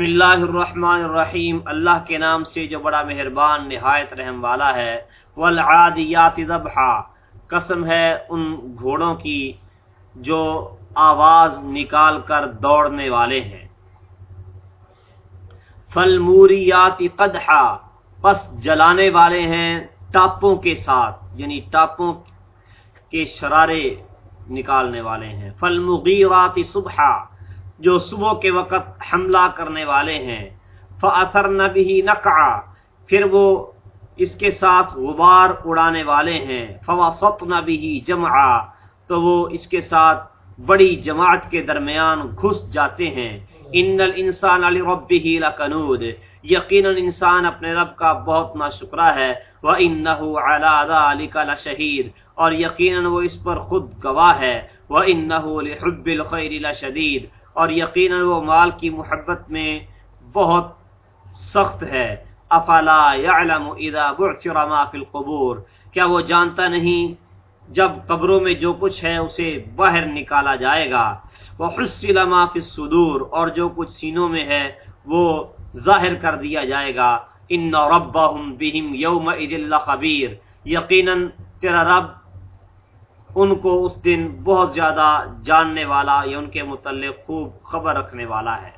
بسم اللہ الرحمن الرحیم اللہ کے نام سے جو بڑا مہربان، نہایت رحم والا ہے۔ والعادیات ذبحا۔ قسم ہے ان گھوڑوں کی جو آواز نکال کر دوڑنے والے ہیں۔ فالموریات قدحا۔ پس جلانے والے ہیں ٹاپوں کے ساتھ یعنی ٹاپوں کے شرارے نکالنے والے ہیں۔ فالمغیرات صبحا۔ جو صبح کے وقت حملہ کرنے والے ہیں۔ فاثر نبی نقع پھر وہ اس کے ساتھ غبار اڑانے والے ہیں۔ فواسط نبی جمع تو وہ اس کے ساتھ بڑی جماعت کے درمیان گھس جاتے ہیں۔ ان الانسان علی ربه لکنود یقینا انسان اپنے رب کا بہت ناشکرا ہے۔ وانه علی ذلک لشہید اور یقینا وہ اس پر خود گواہ ہے۔ وانه لحب الخير لشدید اور یقیناً وہ مال کی محبت میں بہت سخت ہے۔ افلا يعلم اذا بعثر ما في القبور؟ کیا وہ جانتا نہیں جب قبروں میں جو کچھ ہے اسے باہر نکالا جائے گا؟ وحصل ما في الصدور، اور جو کچھ سینوں میں ہے وہ ظاہر کر دیا جائے گا۔ ان ربهم بهم يومئذ لخبير یقینا تیرا رب ان کو اس دن بہت زیادہ جاننے والا یا ان کے متعلق خوب خبر رکھنے والا ہے۔